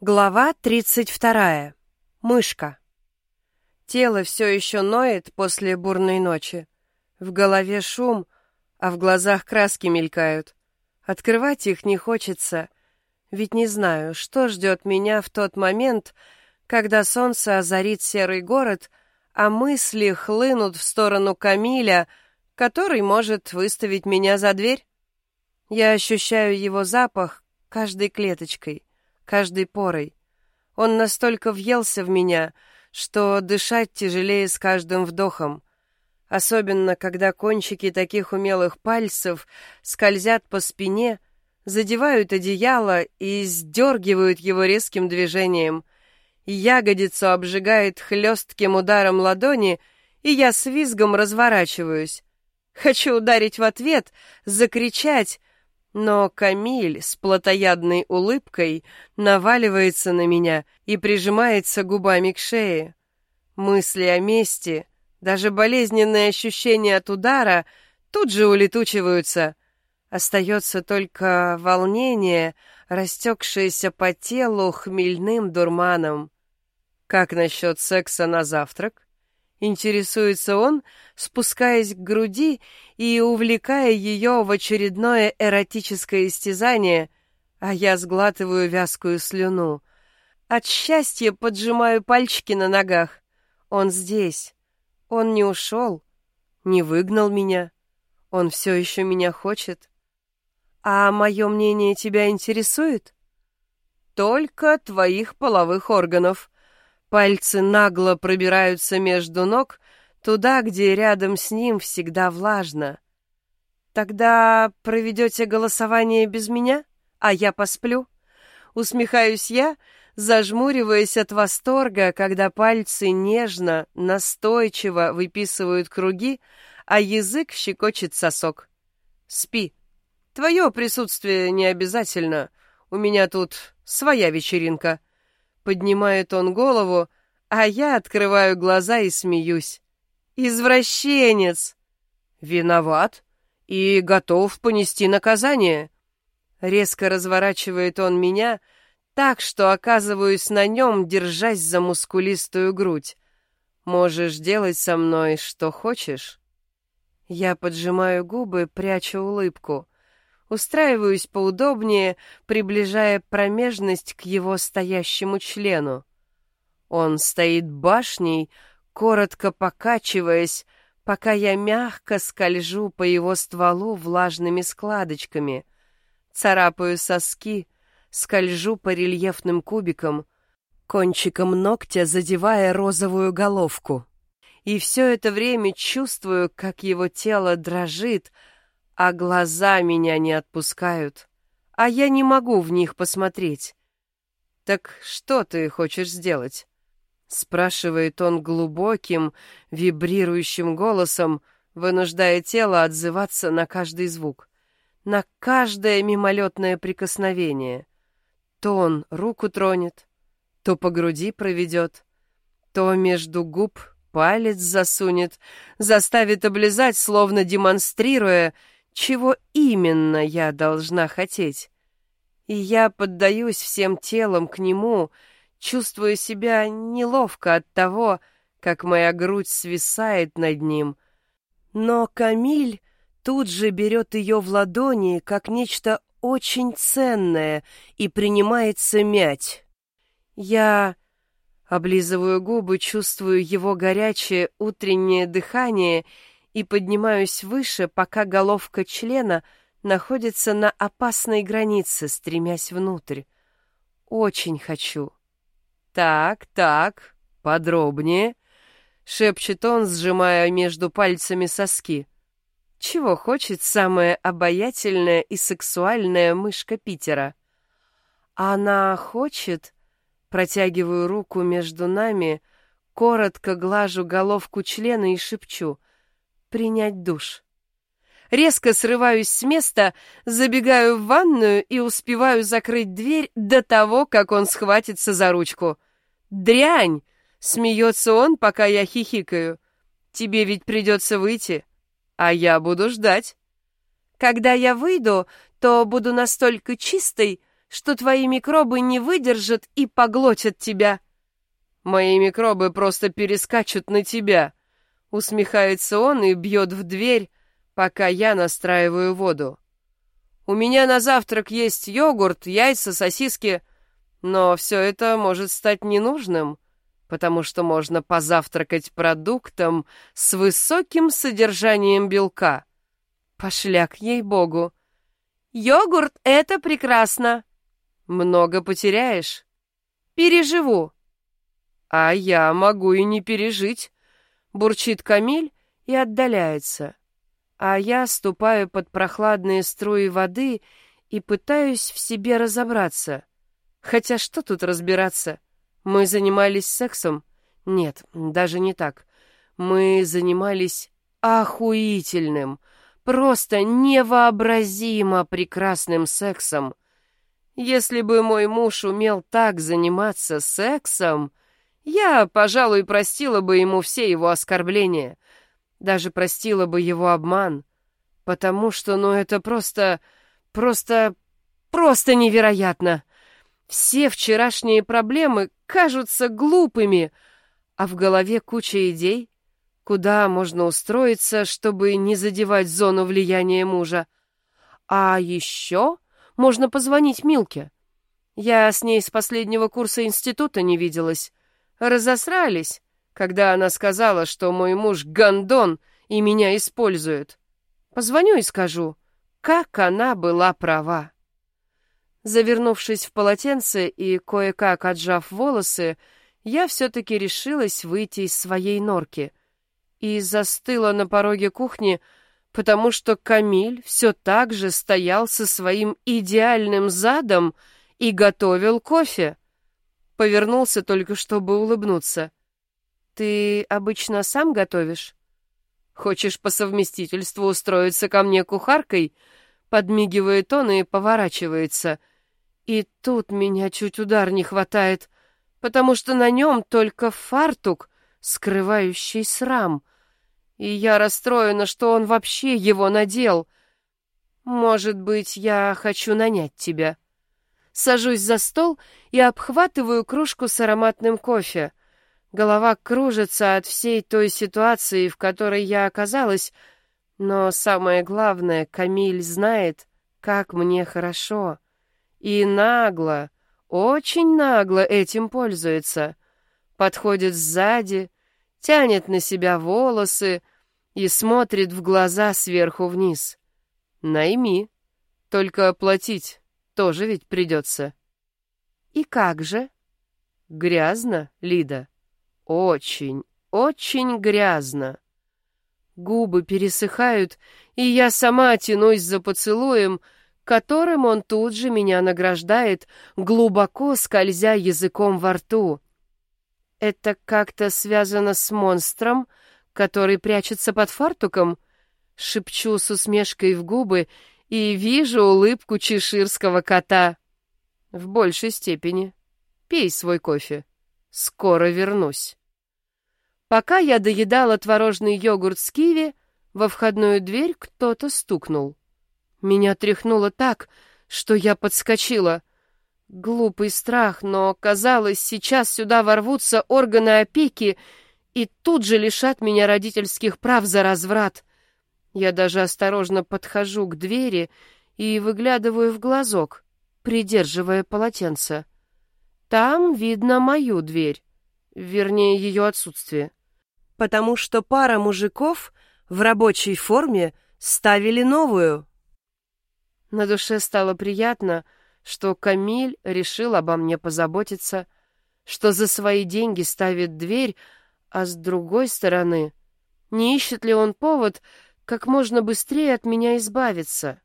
Глава 32. Мышка. Тело все еще ноет после бурной ночи. В голове шум, а в глазах краски мелькают. Открывать их не хочется, ведь не знаю, что ждет меня в тот момент, когда солнце озарит серый город, а мысли хлынут в сторону Камиля, который может выставить меня за дверь. Я ощущаю его запах каждой клеточкой каждой порой. Он настолько въелся в меня, что дышать тяжелее с каждым вдохом. Особенно, когда кончики таких умелых пальцев скользят по спине, задевают одеяло и сдергивают его резким движением. Ягодицу обжигает хлестким ударом ладони, и я с визгом разворачиваюсь. Хочу ударить в ответ, закричать, но Камиль с плотоядной улыбкой наваливается на меня и прижимается губами к шее. Мысли о мести, даже болезненные ощущения от удара тут же улетучиваются. Остается только волнение, растекшееся по телу хмельным дурманом. Как насчет секса на завтрак? Интересуется он, спускаясь к груди и увлекая ее в очередное эротическое истязание, а я сглатываю вязкую слюну. От счастья поджимаю пальчики на ногах. Он здесь. Он не ушел, не выгнал меня. Он все еще меня хочет. А мое мнение тебя интересует? Только твоих половых органов, Пальцы нагло пробираются между ног, туда, где рядом с ним всегда влажно. Тогда проведете голосование без меня, а я посплю? Усмехаюсь я, зажмуриваясь от восторга, когда пальцы нежно, настойчиво выписывают круги, а язык щекочет сосок. Спи. Твое присутствие не обязательно. У меня тут своя вечеринка. Поднимает он голову, а я открываю глаза и смеюсь. Извращенец! Виноват и готов понести наказание. Резко разворачивает он меня так, что оказываюсь на нем, держась за мускулистую грудь. Можешь делать со мной что хочешь. Я поджимаю губы, пряча улыбку. Устраиваюсь поудобнее, приближая промежность к его стоящему члену. Он стоит башней, коротко покачиваясь, пока я мягко скольжу по его стволу влажными складочками, царапаю соски, скольжу по рельефным кубикам, кончиком ногтя задевая розовую головку. И все это время чувствую, как его тело дрожит, а глаза меня не отпускают, а я не могу в них посмотреть. Так что ты хочешь сделать? спрашивает он глубоким, вибрирующим голосом, вынуждая тело отзываться на каждый звук, на каждое мимолетное прикосновение. То он руку тронет, то по груди проведет, то между губ палец засунет, заставит облизать, словно демонстрируя, чего именно я должна хотеть. И я поддаюсь всем телом к нему, чувствую себя неловко от того, как моя грудь свисает над ним. Но Камиль тут же берет ее в ладони, как нечто очень ценное, и принимается мять. Я облизываю губы, чувствую его горячее утреннее дыхание — и поднимаюсь выше, пока головка члена находится на опасной границе, стремясь внутрь. Очень хочу. Так, так, подробнее, шепчет он, сжимая между пальцами соски. Чего хочет самая обаятельная и сексуальная мышка Питера? Она хочет, протягиваю руку между нами, коротко глажу головку члена и шепчу: принять душ. Резко срываюсь с места, забегаю в ванную и успеваю закрыть дверь до того, как он схватится за ручку. «Дрянь!» — смеется он, пока я хихикаю. «Тебе ведь придется выйти, а я буду ждать». «Когда я выйду, то буду настолько чистой, что твои микробы не выдержат и поглотят тебя. Мои микробы просто перескачут на тебя. Усмехается он и бьет в дверь, пока я настраиваю воду. У меня на завтрак есть йогурт, яйца, сосиски, но все это может стать ненужным, потому что можно позавтракать продуктом с высоким содержанием белка. Пошляк, ей-богу. Йогурт — это прекрасно. Много потеряешь? Переживу. А я могу и не пережить, бурчит Камиль и отдаляется. А я ступаю под прохладные струи воды и пытаюсь в себе разобраться. Хотя что тут разбираться? Мы занимались сексом? Нет, даже не так. Мы занимались охуительным, просто невообразимо прекрасным сексом. Если бы мой муж умел так заниматься сексом, я, пожалуй, простила бы ему все его оскорбления, даже простила бы его обман, потому что, ну, это просто, просто, просто невероятно. Все вчерашние проблемы кажутся глупыми, а в голове куча идей, куда можно устроиться, чтобы не задевать зону влияния мужа. А еще можно позвонить Милке. Я с ней с последнего курса института не виделась разосрались, когда она сказала, что мой муж гондон и меня использует. Позвоню и скажу, как она была права. Завернувшись в полотенце и кое-как отжав волосы, я все-таки решилась выйти из своей норки и застыла на пороге кухни, потому что Камиль все так же стоял со своим идеальным задом и готовил кофе. Повернулся только, чтобы улыбнуться. «Ты обычно сам готовишь?» «Хочешь по совместительству устроиться ко мне кухаркой?» Подмигивает он и поворачивается. И тут меня чуть удар не хватает, потому что на нем только фартук, скрывающий срам. И я расстроена, что он вообще его надел. Может быть, я хочу нанять тебя?» Сажусь за стол и обхватываю кружку с ароматным кофе. Голова кружится от всей той ситуации, в которой я оказалась, но самое главное, Камиль знает, как мне хорошо. И нагло, очень нагло этим пользуется. Подходит сзади, тянет на себя волосы и смотрит в глаза сверху вниз. Найми, только платить тоже ведь придется. И как же? Грязно, Лида. Очень, очень грязно. Губы пересыхают, и я сама тянусь за поцелуем, которым он тут же меня награждает, глубоко скользя языком во рту. Это как-то связано с монстром, который прячется под фартуком? Шепчу с усмешкой в губы и вижу улыбку чеширского кота. В большей степени. Пей свой кофе. Скоро вернусь. Пока я доедала творожный йогурт с киви, во входную дверь кто-то стукнул. Меня тряхнуло так, что я подскочила. Глупый страх, но, казалось, сейчас сюда ворвутся органы опеки и тут же лишат меня родительских прав за разврат. Я даже осторожно подхожу к двери и выглядываю в глазок, придерживая полотенце. Там видно мою дверь, вернее, ее отсутствие. Потому что пара мужиков в рабочей форме ставили новую. На душе стало приятно, что Камиль решил обо мне позаботиться, что за свои деньги ставит дверь, а с другой стороны, не ищет ли он повод как можно быстрее от меня избавиться.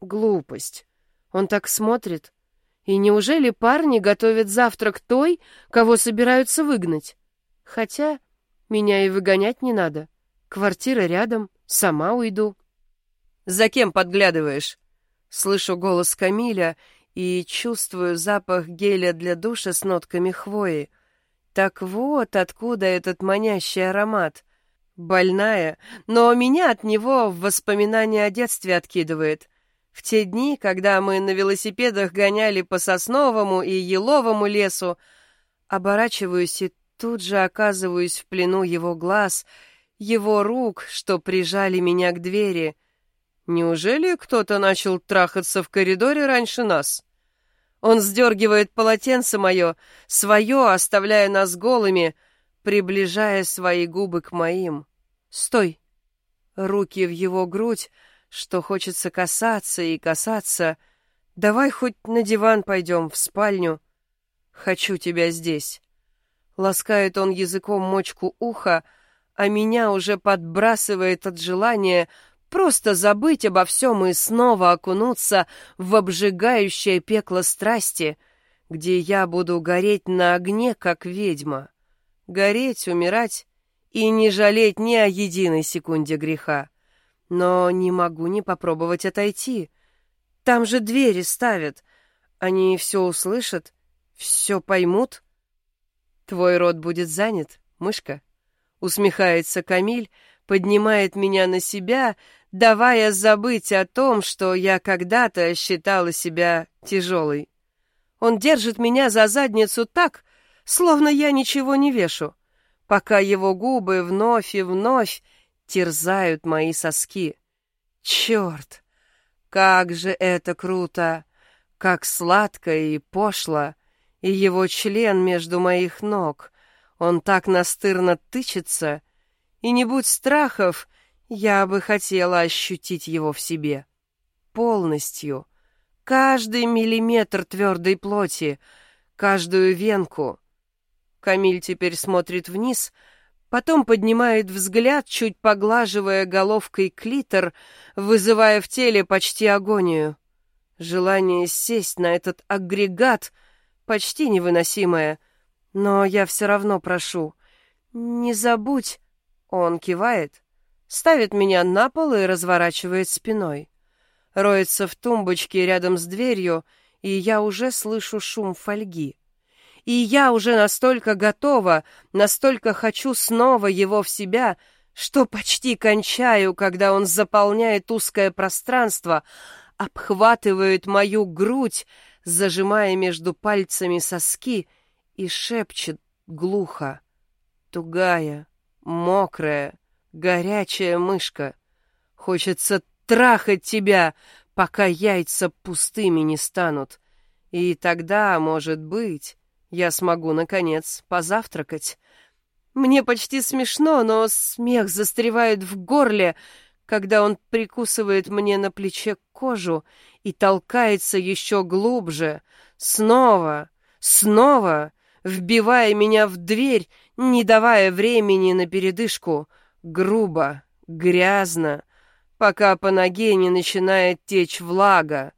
Глупость. Он так смотрит. И неужели парни готовят завтрак той, кого собираются выгнать? Хотя меня и выгонять не надо. Квартира рядом, сама уйду. «За кем подглядываешь?» Слышу голос Камиля и чувствую запах геля для душа с нотками хвои. Так вот откуда этот манящий аромат. Больная, но меня от него в воспоминания о детстве откидывает. В те дни, когда мы на велосипедах гоняли по сосновому и еловому лесу, оборачиваюсь и тут же оказываюсь в плену его глаз, его рук, что прижали меня к двери. Неужели кто-то начал трахаться в коридоре раньше нас? Он сдергивает полотенце мое, свое, оставляя нас голыми, приближая свои губы к моим. «Стой!» Руки в его грудь, что хочется касаться и касаться. «Давай хоть на диван пойдем, в спальню. Хочу тебя здесь». Ласкает он языком мочку уха, а меня уже подбрасывает от желания просто забыть обо всем и снова окунуться в обжигающее пекло страсти, где я буду гореть на огне, как ведьма. Гореть, умирать и не жалеть ни о единой секунде греха. Но не могу не попробовать отойти. Там же двери ставят. Они все услышат, все поймут. Твой рот будет занят, мышка. Усмехается Камиль, поднимает меня на себя, давая забыть о том, что я когда-то считала себя тяжелой. Он держит меня за задницу так, словно я ничего не вешу, пока его губы вновь и вновь терзают мои соски. Черт! Как же это круто! Как сладко и пошло! и его член между моих ног. Он так настырно тычется, и не будь страхов, я бы хотела ощутить его в себе. Полностью. Каждый миллиметр твердой плоти, каждую венку. Камиль теперь смотрит вниз, потом поднимает взгляд, чуть поглаживая головкой клитор, вызывая в теле почти агонию. Желание сесть на этот агрегат — почти невыносимое. Но я все равно прошу. Не забудь. Он кивает, ставит меня на пол и разворачивает спиной. Роется в тумбочке рядом с дверью, и я уже слышу шум фольги. И я уже настолько готова, настолько хочу снова его в себя, что почти кончаю, когда он заполняет узкое пространство, обхватывает мою грудь, зажимая между пальцами соски, и шепчет глухо. Тугая, мокрая, горячая мышка. Хочется трахать тебя, пока яйца пустыми не станут. И тогда, может быть, я смогу, наконец, позавтракать. Мне почти смешно, но смех застревает в горле, когда он прикусывает мне на плече кожу и толкается еще глубже, снова, снова, вбивая меня в дверь, не давая времени на передышку, грубо, грязно, пока по ноге не начинает течь влага,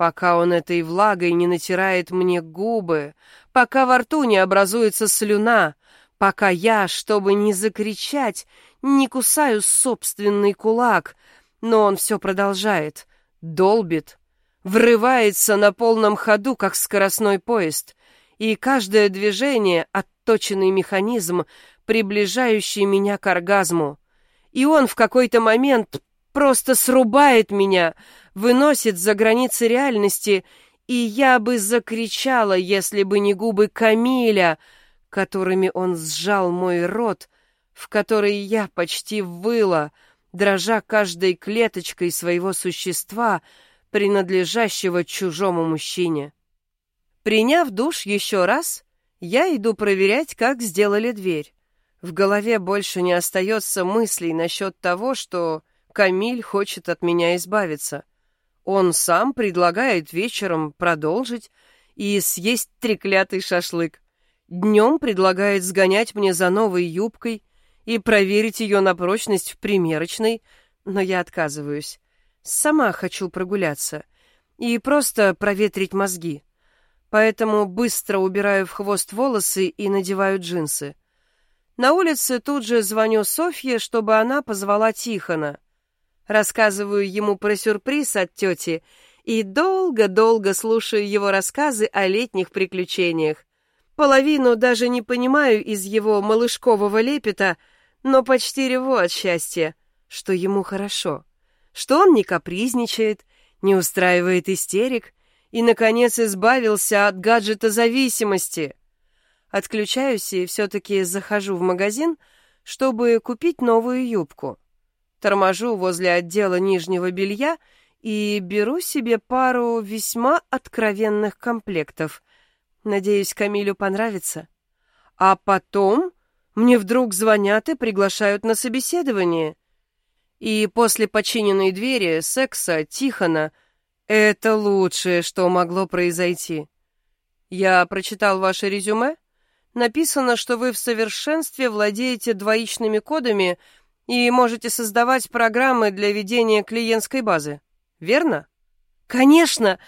пока он этой влагой не натирает мне губы, пока во рту не образуется слюна, пока я, чтобы не закричать, не кусаю собственный кулак, но он все продолжает, долбит, врывается на полном ходу, как скоростной поезд, и каждое движение — отточенный механизм, приближающий меня к оргазму. И он в какой-то момент просто срубает меня, выносит за границы реальности, и я бы закричала, если бы не губы Камиля, которыми он сжал мой рот, в который я почти выла, дрожа каждой клеточкой своего существа, принадлежащего чужому мужчине. Приняв душ еще раз, я иду проверять, как сделали дверь. В голове больше не остается мыслей насчет того, что Камиль хочет от меня избавиться. Он сам предлагает вечером продолжить и съесть треклятый шашлык. Днем предлагает сгонять мне за новой юбкой и проверить ее на прочность в примерочной, но я отказываюсь. Сама хочу прогуляться и просто проветрить мозги. Поэтому быстро убираю в хвост волосы и надеваю джинсы. На улице тут же звоню Софье, чтобы она позвала Тихона. Рассказываю ему про сюрприз от тети и долго-долго слушаю его рассказы о летних приключениях. Половину даже не понимаю из его малышкового лепета — но почти реву от счастья, что ему хорошо, что он не капризничает, не устраивает истерик и, наконец, избавился от гаджета зависимости. Отключаюсь и все-таки захожу в магазин, чтобы купить новую юбку. Торможу возле отдела нижнего белья и беру себе пару весьма откровенных комплектов. Надеюсь, Камилю понравится. А потом мне вдруг звонят и приглашают на собеседование. И после починенной двери секса Тихона это лучшее, что могло произойти. Я прочитал ваше резюме. Написано, что вы в совершенстве владеете двоичными кодами и можете создавать программы для ведения клиентской базы. Верно? Конечно.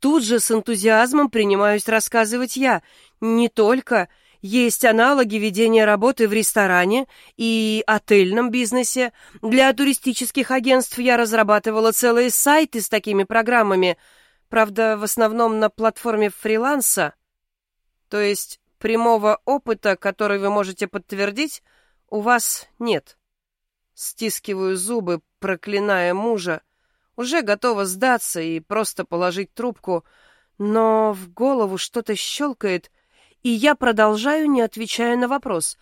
Тут же с энтузиазмом принимаюсь рассказывать я. Не только есть аналоги ведения работы в ресторане и отельном бизнесе. Для туристических агентств я разрабатывала целые сайты с такими программами, правда, в основном на платформе фриланса. То есть прямого опыта, который вы можете подтвердить, у вас нет. Стискиваю зубы, проклиная мужа. Уже готова сдаться и просто положить трубку, но в голову что-то щелкает, и я продолжаю, не отвечая на вопрос.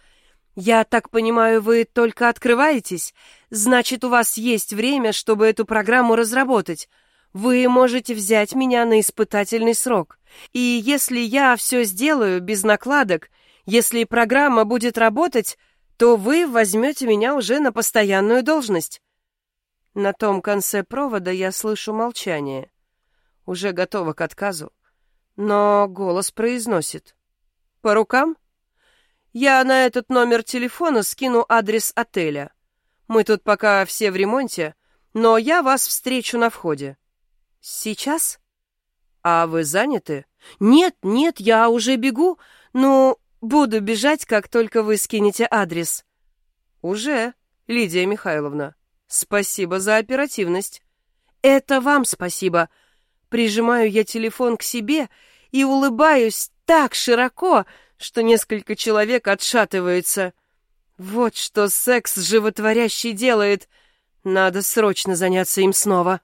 «Я так понимаю, вы только открываетесь? Значит, у вас есть время, чтобы эту программу разработать. Вы можете взять меня на испытательный срок. И если я все сделаю без накладок, если программа будет работать, то вы возьмете меня уже на постоянную должность». На том конце провода я слышу молчание. Уже готова к отказу. Но голос произносит. По рукам? Я на этот номер телефона скину адрес отеля. Мы тут пока все в ремонте, но я вас встречу на входе. Сейчас? А вы заняты? Нет, нет, я уже бегу. Ну, буду бежать, как только вы скинете адрес. Уже, Лидия Михайловна. Спасибо за оперативность. Это вам спасибо. Прижимаю я телефон к себе и улыбаюсь так широко, что несколько человек отшатываются. Вот что секс животворящий делает. Надо срочно заняться им снова.